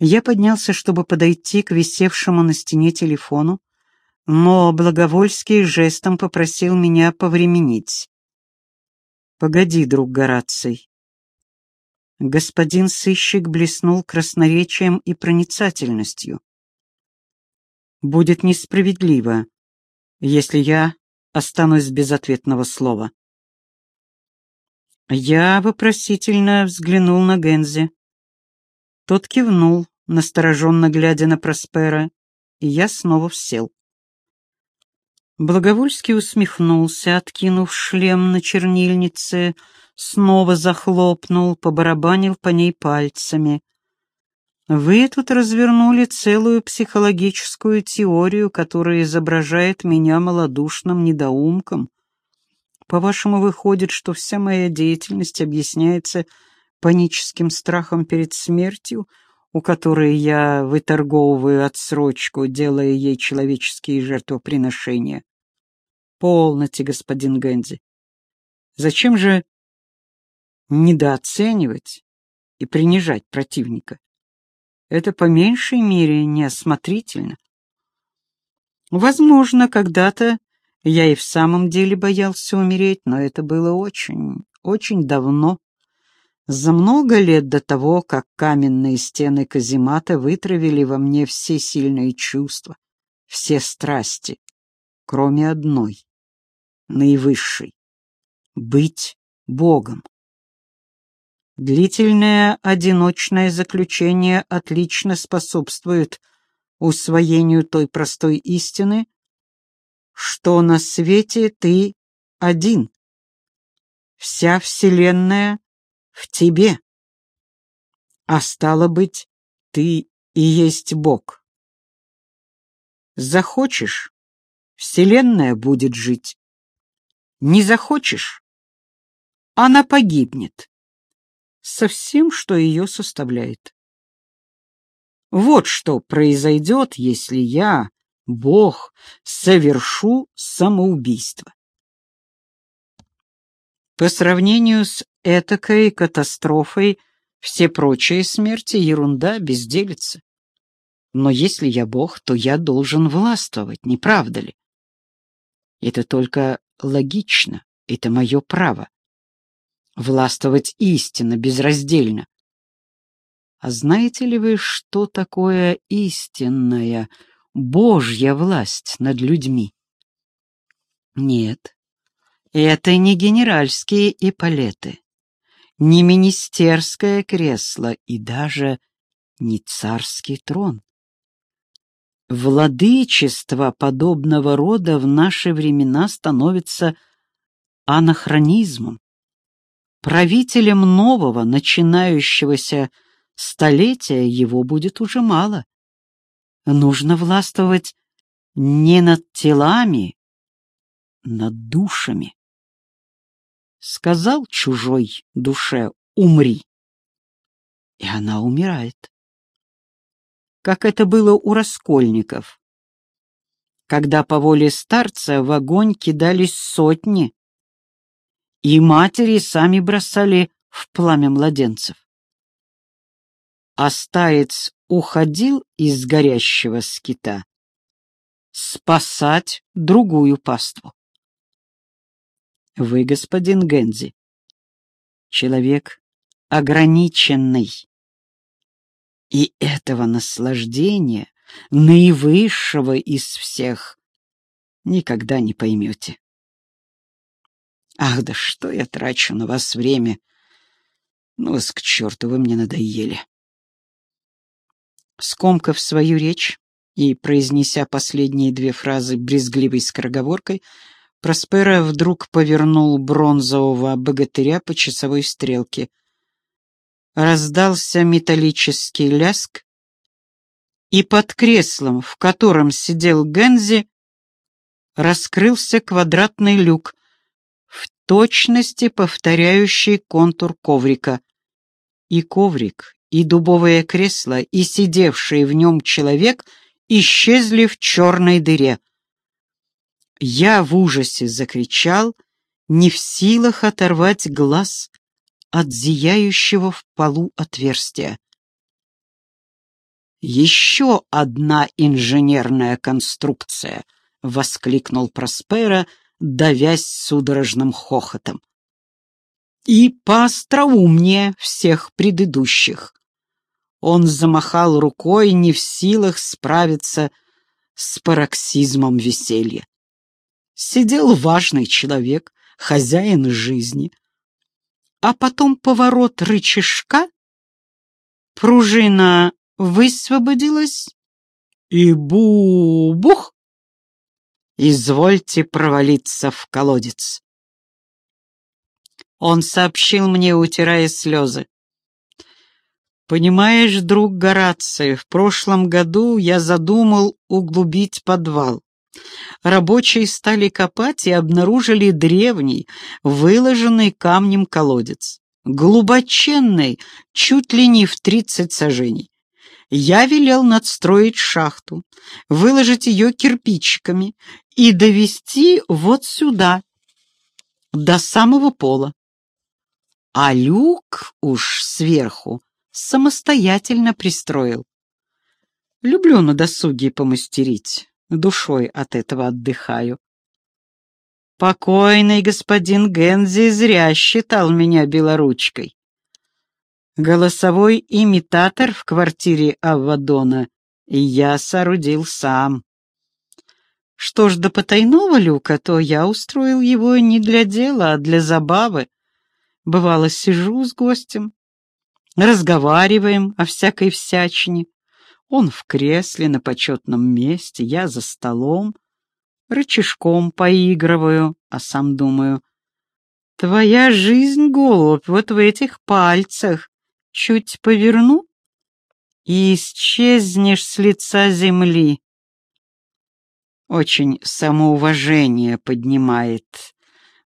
Я поднялся, чтобы подойти к висевшему на стене телефону, но Благовольский жестом попросил меня повременить. «Погоди, друг Гораций». Господин сыщик блеснул красноречием и проницательностью. «Будет несправедливо, если я останусь без ответного слова». Я вопросительно взглянул на Гензи. Тот кивнул, настороженно глядя на Проспера, и я снова сел. Благовольский усмехнулся, откинув шлем на чернильнице, снова захлопнул, побарабанил по ней пальцами. «Вы тут развернули целую психологическую теорию, которая изображает меня малодушным недоумком. По-вашему, выходит, что вся моя деятельность объясняется паническим страхом перед смертью, у которой я выторговываю отсрочку, делая ей человеческие жертвоприношения. Полноте, господин Гэнзи. Зачем же недооценивать и принижать противника? Это по меньшей мере неосмотрительно. Возможно, когда-то я и в самом деле боялся умереть, но это было очень, очень давно. За много лет до того, как каменные стены каземата вытравили во мне все сильные чувства, все страсти, кроме одной, наивысшей — быть Богом. Длительное одиночное заключение отлично способствует усвоению той простой истины, что на свете ты один. Вся Вселенная в тебе. А стало быть, ты и есть Бог. Захочешь, Вселенная будет жить. Не захочешь, она погибнет. Со всем, что ее составляет. Вот что произойдет, если я, Бог, совершу самоубийство. По сравнению с этакой катастрофой все прочие смерти — ерунда, безделица. Но если я Бог, то я должен властвовать, не правда ли? Это только логично, это мое право. Властвовать истинно, безраздельно. А знаете ли вы, что такое истинная, Божья власть над людьми? Нет, это не генеральские эполеты не министерское кресло и даже не царский трон. Владычество подобного рода в наши времена становится анахронизмом. Правителем нового, начинающегося столетия его будет уже мало. Нужно властвовать не над телами, над душами сказал чужой душе «умри», и она умирает. Как это было у раскольников, когда по воле старца в огонь кидались сотни, и матери сами бросали в пламя младенцев. А старец уходил из горящего скита спасать другую паству. Вы, господин Гензи, человек ограниченный. И этого наслаждения, наивысшего из всех, никогда не поймете. Ах, да что я трачу на вас время! Ну вас к черту, вы мне надоели. Скомкав свою речь и произнеся последние две фразы брезгливой скороговоркой, Проспера вдруг повернул бронзового богатыря по часовой стрелке. Раздался металлический ляск, и под креслом, в котором сидел Гензи, раскрылся квадратный люк, в точности повторяющий контур коврика. И коврик, и дубовое кресло, и сидевший в нем человек исчезли в черной дыре. Я в ужасе закричал, не в силах оторвать глаз от зияющего в полу отверстия. Еще одна инженерная конструкция, воскликнул Проспера, давясь судорожным хохотом. И поостроумнее всех предыдущих. Он замахал рукой, не в силах справиться с пароксизмом веселья. Сидел важный человек, хозяин жизни, а потом поворот рычажка, пружина высвободилась, и бу-бух! Извольте провалиться в колодец. Он сообщил мне, утирая слезы. Понимаешь, друг Гораций, в прошлом году я задумал углубить подвал. Рабочие стали копать и обнаружили древний, выложенный камнем колодец. Глубоченный, чуть ли не в тридцать сажений. Я велел надстроить шахту, выложить ее кирпичиками и довести вот сюда, до самого пола. А люк уж сверху самостоятельно пристроил. Люблю на досуге помастерить, душой от этого отдыхаю. Покойный господин Гензи зря считал меня белоручкой. Голосовой имитатор в квартире Аввадона я соорудил сам. Что ж до потайного люка, то я устроил его не для дела, а для забавы. Бывало, сижу с гостем, разговариваем о всякой всячине. Он в кресле на почетном месте, я за столом, рычажком поигрываю, а сам думаю, твоя жизнь, голубь, вот в этих пальцах. Чуть поверну и исчезнешь с лица земли. Очень самоуважение поднимает,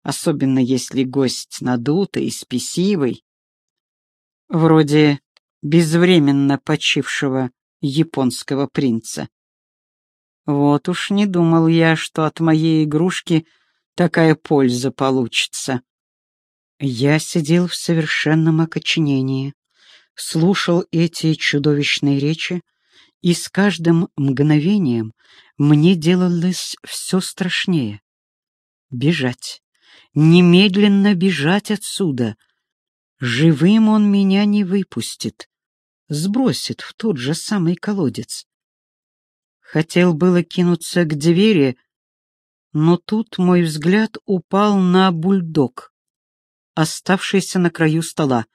особенно если гость надутый, спесивый, вроде безвременно почившего японского принца. Вот уж не думал я, что от моей игрушки такая польза получится. Я сидел в совершенном окоченении, слушал эти чудовищные речи, и с каждым мгновением мне делалось все страшнее. Бежать, немедленно бежать отсюда — Живым он меня не выпустит, сбросит в тот же самый колодец. Хотел было кинуться к двери, но тут мой взгляд упал на бульдог, оставшийся на краю стола.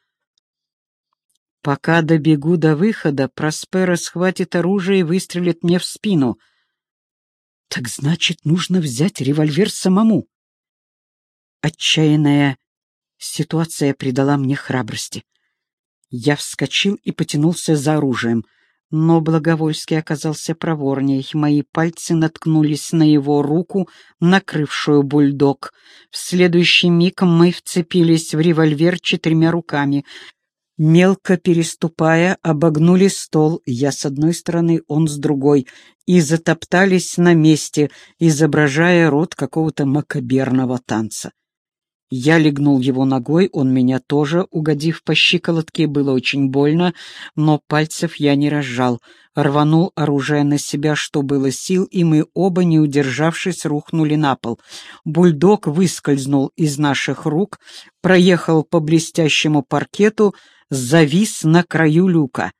Пока добегу до выхода, Проспера схватит оружие и выстрелит мне в спину. Так значит, нужно взять револьвер самому. Отчаянная Ситуация придала мне храбрости. Я вскочил и потянулся за оружием, но Благовольский оказался проворней. Мои пальцы наткнулись на его руку, накрывшую бульдог. В следующий миг мы вцепились в револьвер четырьмя руками. Мелко переступая, обогнули стол, я с одной стороны, он с другой, и затоптались на месте, изображая рот какого-то макаберного танца. Я легнул его ногой, он меня тоже, угодив по щиколотке, было очень больно, но пальцев я не разжал. Рванул оружие на себя, что было сил, и мы оба, не удержавшись, рухнули на пол. Бульдог выскользнул из наших рук, проехал по блестящему паркету, завис на краю люка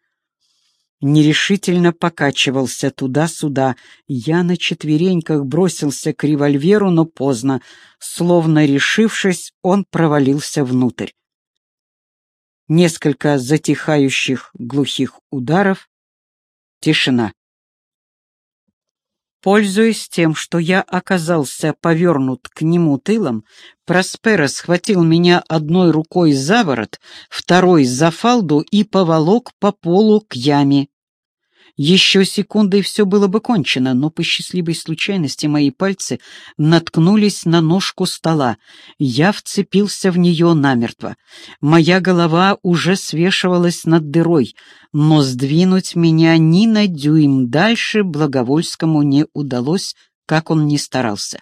нерешительно покачивался туда-сюда. Я на четвереньках бросился к револьверу, но поздно. Словно решившись, он провалился внутрь. Несколько затихающих глухих ударов. Тишина. Пользуясь тем, что я оказался повернут к нему тылом, Проспера схватил меня одной рукой за ворот, второй за фалду и поволок по полу к яме. Еще секунды, и все было бы кончено, но по счастливой случайности мои пальцы наткнулись на ножку стола. Я вцепился в нее намертво. Моя голова уже свешивалась над дырой, но сдвинуть меня ни на дюйм дальше Благовольскому не удалось, как он ни старался.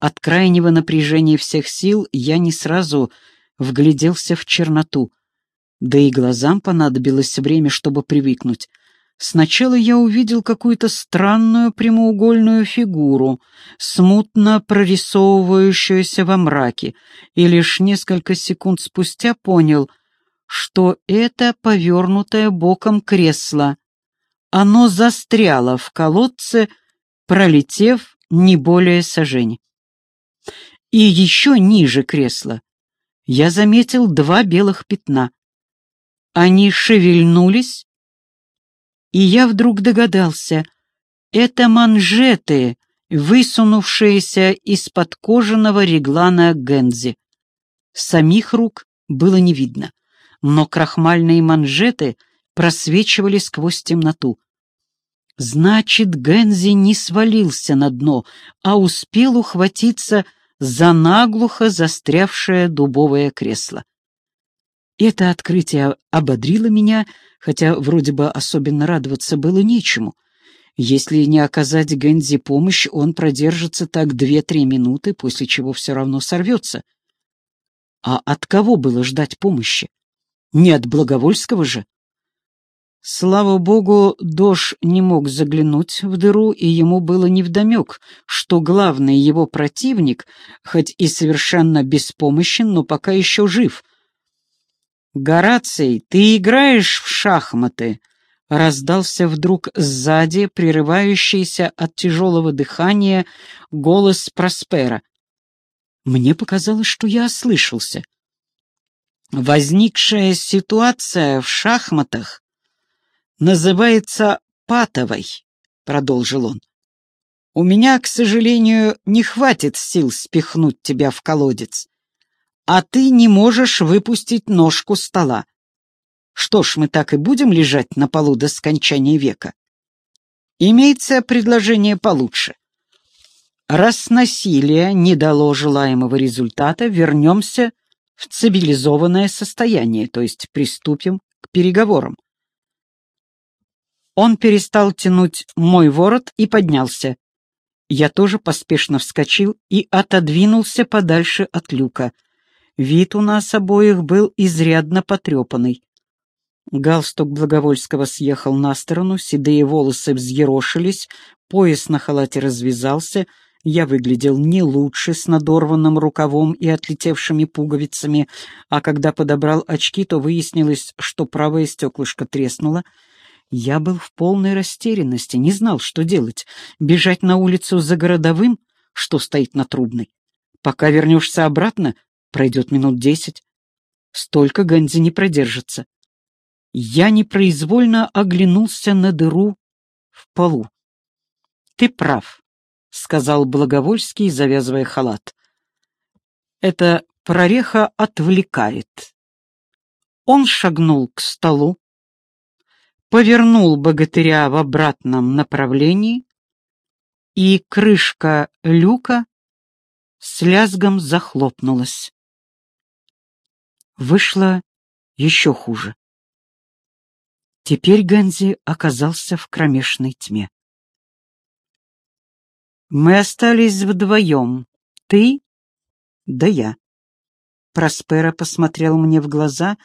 От крайнего напряжения всех сил я не сразу вгляделся в черноту, да и глазам понадобилось время, чтобы привыкнуть. Сначала я увидел какую-то странную прямоугольную фигуру, смутно прорисовывающуюся во мраке, и лишь несколько секунд спустя понял, что это повернутое боком кресло. Оно застряло в колодце, пролетев не более сажень. И еще ниже кресла я заметил два белых пятна. Они шевельнулись, и я вдруг догадался, это манжеты, высунувшиеся из-под кожаного реглана Гензи. Самих рук было не видно, но крахмальные манжеты просвечивали сквозь темноту. Значит, Гензи не свалился на дно, а успел ухватиться за наглухо застрявшее дубовое кресло. Это открытие ободрило меня, хотя вроде бы особенно радоваться было нечему. Если не оказать Гензи помощь, он продержится так две-три минуты, после чего все равно сорвется. А от кого было ждать помощи? Не от Благовольского же. Слава богу, Дош не мог заглянуть в дыру, и ему было невдомек, что главный его противник, хоть и совершенно беспомощен, но пока еще жив — «Гораций, ты играешь в шахматы?» — раздался вдруг сзади, прерывающийся от тяжелого дыхания, голос Проспера. Мне показалось, что я ослышался. Возникшая ситуация в шахматах называется патовой, продолжил он. У меня, к сожалению, не хватит сил спихнуть тебя в колодец а ты не можешь выпустить ножку стола. Что ж, мы так и будем лежать на полу до скончания века? Имеется предложение получше. Раз насилие не дало желаемого результата, вернемся в цивилизованное состояние, то есть приступим к переговорам. Он перестал тянуть мой ворот и поднялся. Я тоже поспешно вскочил и отодвинулся подальше от люка — Вид у нас обоих был изрядно потрепанный. Галстук Благовольского съехал на сторону, седые волосы взъерошились, пояс на халате развязался, я выглядел не лучше с надорванным рукавом и отлетевшими пуговицами, а когда подобрал очки, то выяснилось, что правое стеклышко треснуло. Я был в полной растерянности, не знал, что делать. Бежать на улицу за городовым, что стоит на трубной. Пока вернешься обратно, Пройдет минут десять. Столько Ганзи не продержится. Я непроизвольно оглянулся на дыру в полу. «Ты прав», — сказал Благовольский, завязывая халат. «Эта прореха отвлекает». Он шагнул к столу, повернул богатыря в обратном направлении, и крышка люка с лязгом захлопнулась вышло еще хуже. Теперь Ганзи оказался в кромешной тьме. Мы остались вдвоем, ты да я. Проспера посмотрел мне в глаза,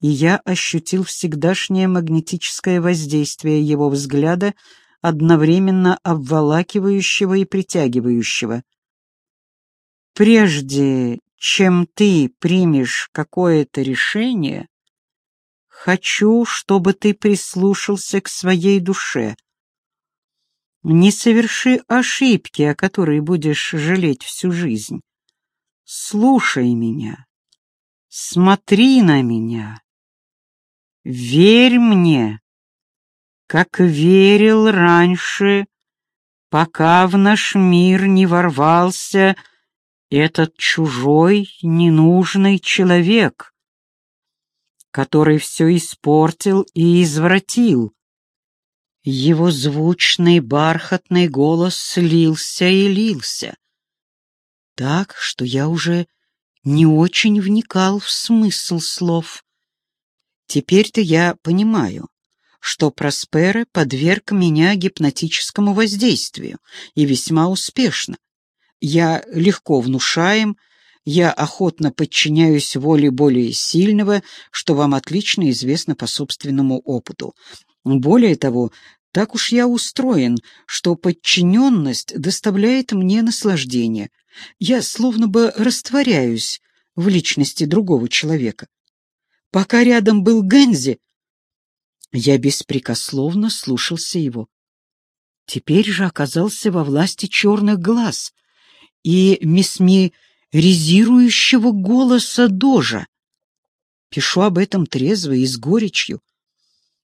и я ощутил всегдашнее магнетическое воздействие его взгляда, одновременно обволакивающего и притягивающего. Прежде чем ты примешь какое-то решение, хочу, чтобы ты прислушался к своей душе. Не соверши ошибки, о которой будешь жалеть всю жизнь. Слушай меня, смотри на меня, верь мне, как верил раньше, пока в наш мир не ворвался этот чужой, ненужный человек, который все испортил и извратил. Его звучный бархатный голос слился и лился, так, что я уже не очень вникал в смысл слов. Теперь-то я понимаю, что Проспере подверг меня гипнотическому воздействию, и весьма успешно. Я легко внушаем, я охотно подчиняюсь воле более сильного, что вам отлично известно по собственному опыту. Более того, так уж я устроен, что подчиненность доставляет мне наслаждение. Я словно бы растворяюсь в личности другого человека. Пока рядом был Гензи, я беспрекословно слушался его. Теперь же оказался во власти черных глаз и месмеризирующего голоса Дожа. Пишу об этом трезво и с горечью,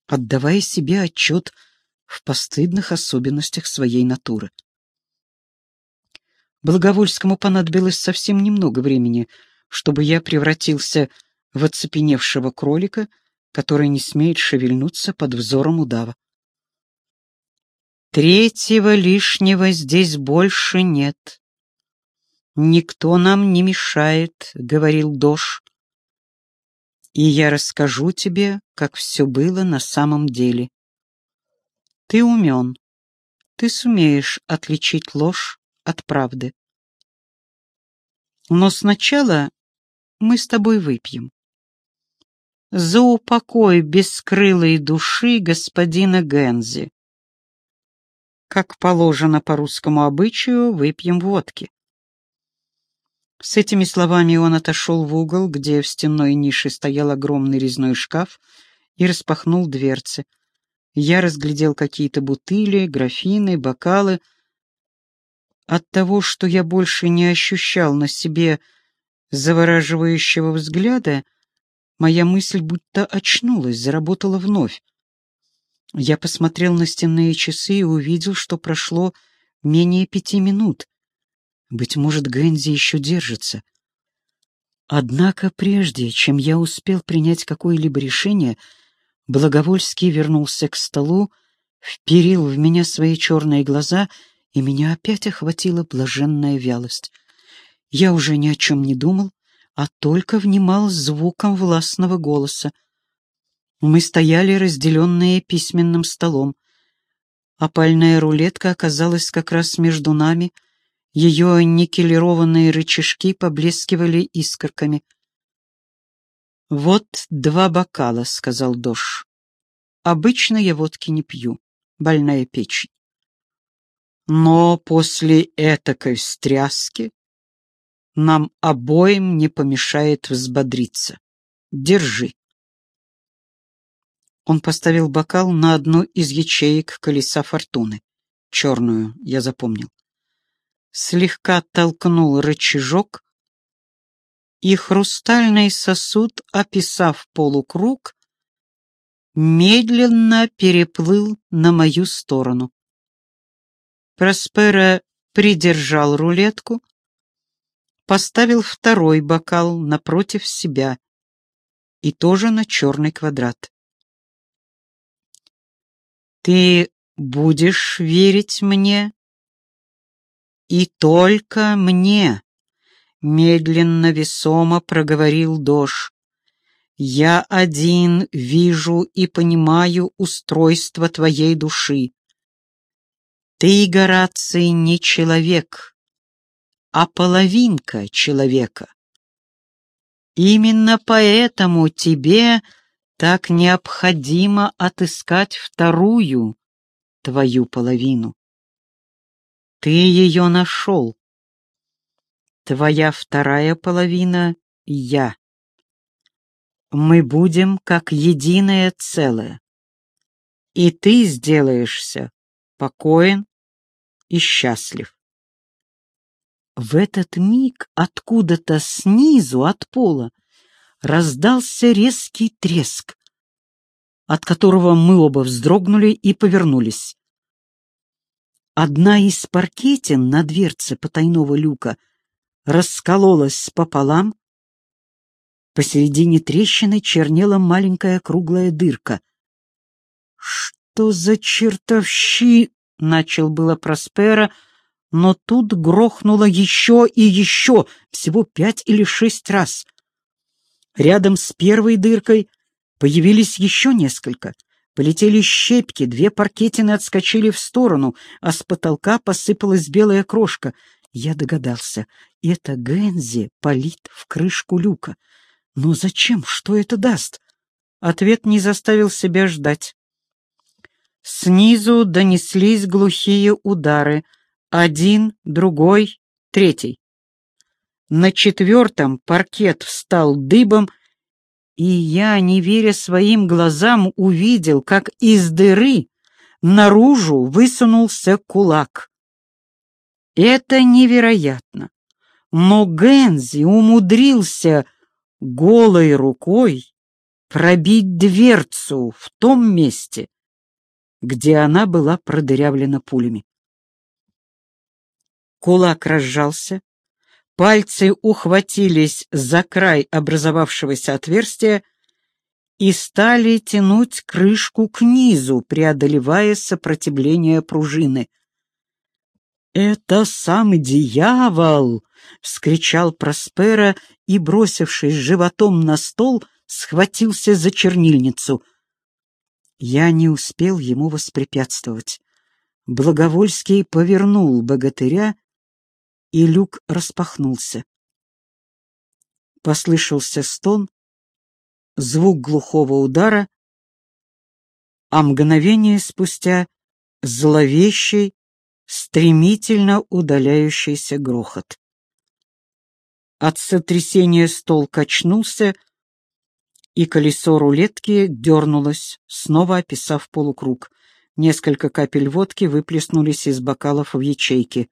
отдавая себе отчет в постыдных особенностях своей натуры. Благовольскому понадобилось совсем немного времени, чтобы я превратился в оцепеневшего кролика, который не смеет шевельнуться под взором удава. Третьего лишнего здесь больше нет. Никто нам не мешает, — говорил Дош. И я расскажу тебе, как все было на самом деле. Ты умен. Ты сумеешь отличить ложь от правды. Но сначала мы с тобой выпьем. За упокой бескрылой души господина Гензи. Как положено по русскому обычаю, выпьем водки. С этими словами он отошел в угол, где в стенной нише стоял огромный резной шкаф, и распахнул дверцы. Я разглядел какие-то бутыли, графины, бокалы. От того, что я больше не ощущал на себе завораживающего взгляда, моя мысль будто очнулась, заработала вновь. Я посмотрел на стенные часы и увидел, что прошло менее пяти минут. Быть может, Гэнзи еще держится. Однако прежде, чем я успел принять какое-либо решение, Благовольский вернулся к столу, вперил в меня свои черные глаза, и меня опять охватила блаженная вялость. Я уже ни о чем не думал, а только внимал звуком властного голоса. Мы стояли, разделенные письменным столом. Опальная рулетка оказалась как раз между нами, ее никелированные рычажки поблескивали искорками. «Вот два бокала», — сказал Дош. «Обычно я водки не пью, больная печень. Но после этакой встряски нам обоим не помешает взбодриться. Держи». Он поставил бокал на одну из ячеек колеса фортуны. Черную, я запомнил. Слегка толкнул рычажок, и хрустальный сосуд, описав полукруг, медленно переплыл на мою сторону. Проспера придержал рулетку, поставил второй бокал напротив себя и тоже на черный квадрат. Ты будешь верить мне? И только мне, медленно весомо проговорил Дош. Я один вижу и понимаю устройство твоей души. Ты, Гораций, не человек, а половинка человека. Именно поэтому тебе так необходимо отыскать вторую, твою половину. Ты ее нашел. Твоя вторая половина — я. Мы будем как единое целое. И ты сделаешься покоен и счастлив. В этот миг откуда-то снизу от пола раздался резкий треск, от которого мы оба вздрогнули и повернулись. Одна из паркетин на дверце потайного люка раскололась пополам. Посередине трещины чернела маленькая круглая дырка. «Что за чертовщи?» — начал было Проспера, но тут грохнуло еще и еще, всего пять или шесть раз. Рядом с первой дыркой появились еще несколько. Полетели щепки, две паркетины отскочили в сторону, а с потолка посыпалась белая крошка. Я догадался, это Гензи полит в крышку люка. Но зачем? Что это даст? Ответ не заставил себя ждать. Снизу донеслись глухие удары. Один, другой, третий. На четвертом паркет встал дыбом, и я, не веря своим глазам, увидел, как из дыры наружу высунулся кулак. Это невероятно. Но Гензи умудрился голой рукой пробить дверцу в том месте, где она была продырявлена пулями. Кулак разжался, пальцы ухватились за край образовавшегося отверстия и стали тянуть крышку к низу, преодолевая сопротивление пружины. «Это сам дьявол!» — вскричал Проспера и, бросившись животом на стол, схватился за чернильницу. Я не успел ему воспрепятствовать. Благовольский повернул богатыря, и люк распахнулся. Послышался стон, звук глухого удара, а мгновение спустя зловещий, стремительно удаляющийся грохот. От сотрясения стол качнулся, и колесо рулетки дернулось, снова описав полукруг. Несколько капель водки выплеснулись из бокалов в ячейки.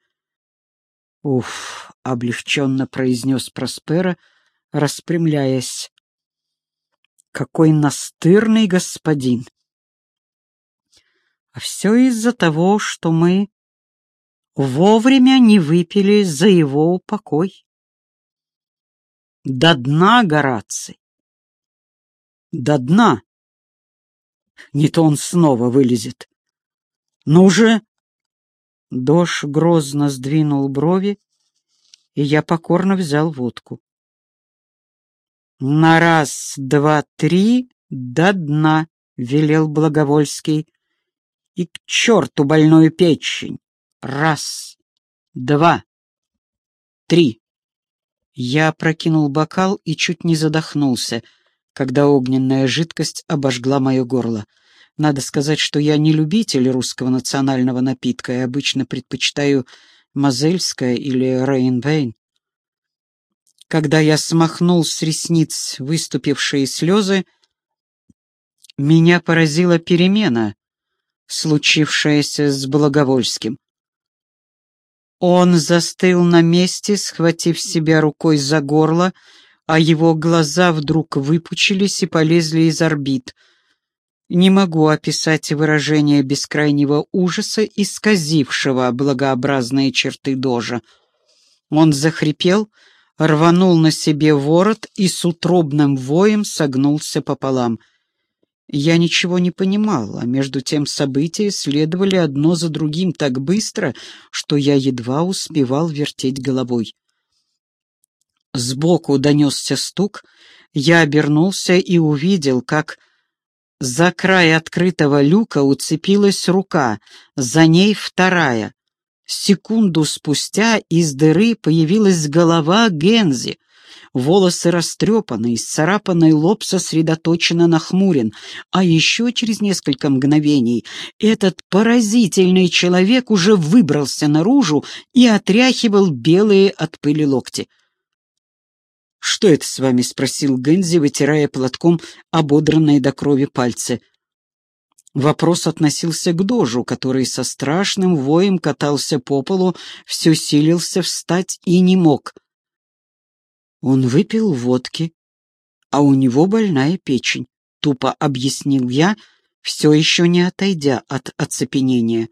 «Уф!» — облегченно произнес Проспера, распрямляясь. «Какой настырный господин!» «А все из-за того, что мы вовремя не выпили за его упокой. До дна, Гораций! До дна! Не то он снова вылезет. Ну же! Дош грозно сдвинул брови, и я покорно взял водку. «На раз, два, три, до дна!» — велел Благовольский. «И к черту больную печень! Раз, два, три!» Я прокинул бокал и чуть не задохнулся, когда огненная жидкость обожгла мое горло. Надо сказать, что я не любитель русского национального напитка и обычно предпочитаю Мозельское или Рейнвейн. Когда я смахнул с ресниц выступившие слезы, меня поразила перемена, случившаяся с Благовольским. Он застыл на месте, схватив себя рукой за горло, а его глаза вдруг выпучились и полезли из орбит — не могу описать выражение бескрайнего ужаса, исказившего благообразные черты Дожа. Он захрипел, рванул на себе ворот и с утробным воем согнулся пополам. Я ничего не понимал, а между тем события следовали одно за другим так быстро, что я едва успевал вертеть головой. Сбоку донесся стук, я обернулся и увидел, как за край открытого люка уцепилась рука, за ней вторая. Секунду спустя из дыры появилась голова Гензи. Волосы растрепаны, исцарапанный лоб сосредоточенно нахмурен, а еще через несколько мгновений этот поразительный человек уже выбрался наружу и отряхивал белые от пыли локти. «Что это с вами?» — спросил Гензи, вытирая платком ободранные до крови пальцы. Вопрос относился к дожу, который со страшным воем катался по полу, все силился встать и не мог. Он выпил водки, а у него больная печень, — тупо объяснил я, все еще не отойдя от оцепенения.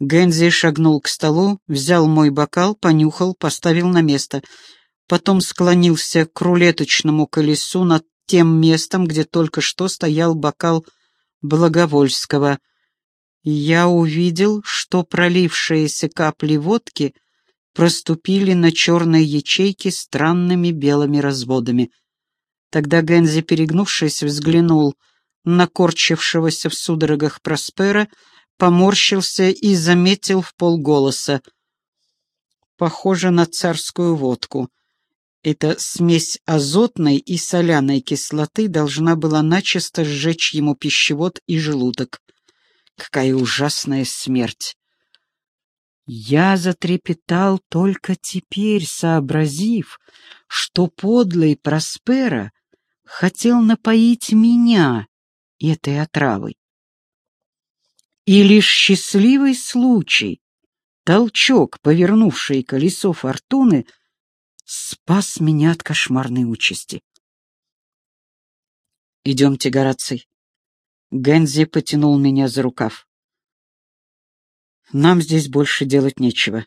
Гензи шагнул к столу, взял мой бокал, понюхал, поставил на место — потом склонился к рулеточному колесу над тем местом, где только что стоял бокал Благовольского. Я увидел, что пролившиеся капли водки проступили на черной ячейке странными белыми разводами. Тогда Гензи, перегнувшись, взглянул на корчившегося в судорогах Проспера, поморщился и заметил в полголоса. «Похоже на царскую водку». Эта смесь азотной и соляной кислоты должна была начисто сжечь ему пищевод и желудок. Какая ужасная смерть! Я затрепетал только теперь, сообразив, что подлый Проспера хотел напоить меня этой отравой. И лишь счастливый случай, толчок, повернувший колесо фортуны, спас меня от кошмарной участи. «Идемте, Гораций». Гензи потянул меня за рукав. Нам здесь больше делать нечего.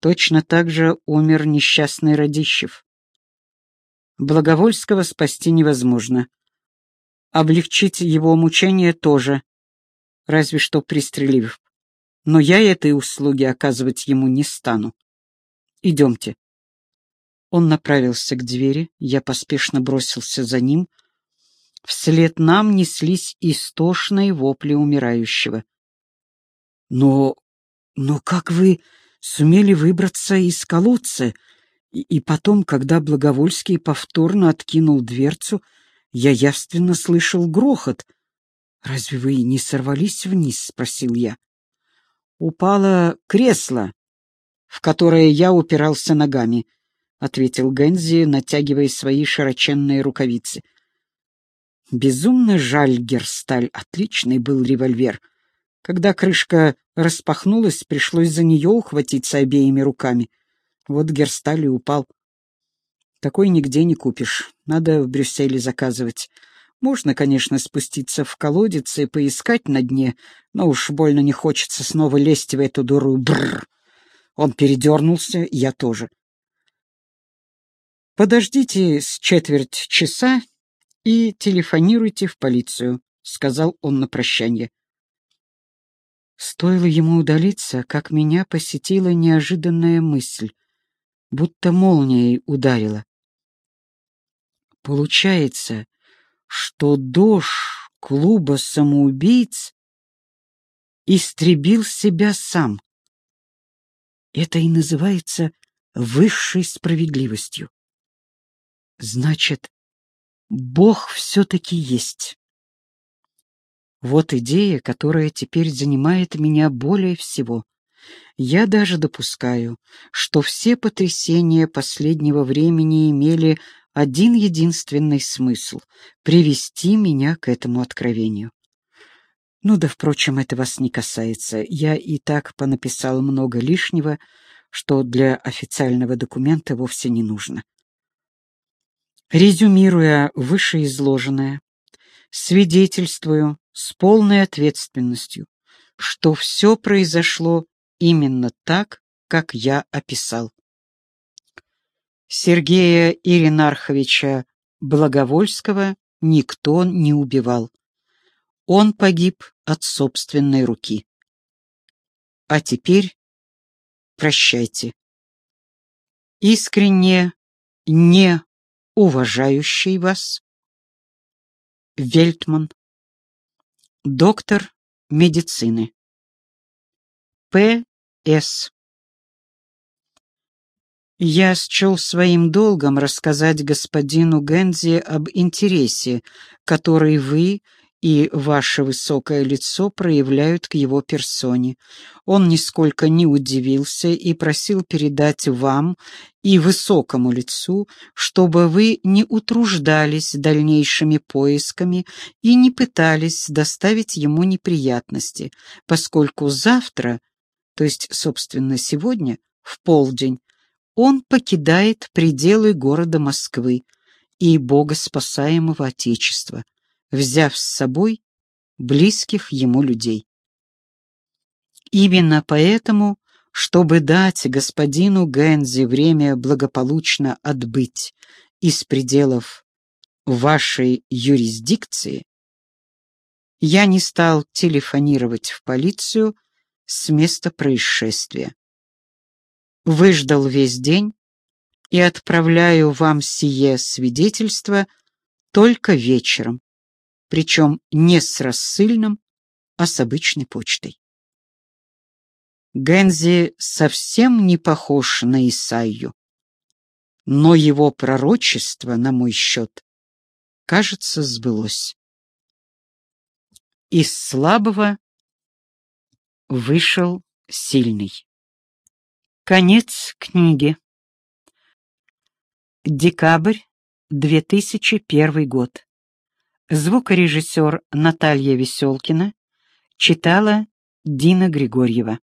Точно так же умер несчастный Радищев. Благовольского спасти невозможно. Облегчить его мучения тоже, разве что пристрелив. Но я этой услуги оказывать ему не стану. Идемте. Он направился к двери, я поспешно бросился за ним. Вслед нам неслись истошные вопли умирающего. Но... но как вы сумели выбраться из колодца? И, и потом, когда Благовольский повторно откинул дверцу, я явственно слышал грохот. «Разве вы не сорвались вниз?» — спросил я. «Упало кресло, в которое я упирался ногами», — ответил Гензи, натягивая свои широченные рукавицы. «Безумно жаль, Герсталь, отличный был револьвер. Когда крышка распахнулась, пришлось за нее ухватиться обеими руками. Вот Герсталь и упал. Такой нигде не купишь. Надо в Брюсселе заказывать. Можно, конечно, спуститься в колодец и поискать на дне, но уж больно не хочется снова лезть в эту дуру. Бррр. Он передернулся, я тоже. Подождите с четверть часа и телефонируйте в полицию, — сказал он на прощание. Стоило ему удалиться, как меня посетила неожиданная мысль, будто молнией ударила. Получается, что дождь клуба самоубийц истребил себя сам. Это и называется высшей справедливостью. Значит, Бог все-таки есть. Вот идея, которая теперь занимает меня более всего. Я даже допускаю, что все потрясения последнего времени имели один единственный смысл — привести меня к этому откровению. Ну да, впрочем, это вас не касается. Я и так понаписал много лишнего, что для официального документа вовсе не нужно. Резюмируя вышеизложенное, свидетельствую с полной ответственностью, что все произошло именно так, как я описал. Сергея Иринарховича Благовольского никто не убивал. Он погиб от собственной руки. А теперь прощайте. Искренне не уважающий вас Вельтман Доктор медицины. П.С. Я счел своим долгом рассказать господину Гензи об интересе, который вы и ваше высокое лицо проявляют к его персоне. Он нисколько не удивился и просил передать вам и высокому лицу, чтобы вы не утруждались дальнейшими поисками и не пытались доставить ему неприятности, поскольку завтра, то есть, собственно, сегодня, в полдень, он покидает пределы города Москвы и богоспасаемого Отечества взяв с собой близких ему людей. Именно поэтому, чтобы дать господину Гензи время благополучно отбыть из пределов вашей юрисдикции, я не стал телефонировать в полицию с места происшествия. Выждал весь день и отправляю вам сие свидетельство только вечером, причем не с рассыльным, а с обычной почтой. Гензи совсем не похож на Исаию, но его пророчество, на мой счет, кажется, сбылось. Из слабого вышел сильный. Конец книги. Декабрь 2001 год. Звукорежиссер Наталья Веселкина читала Дина Григорьева.